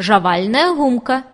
жавальная гумка.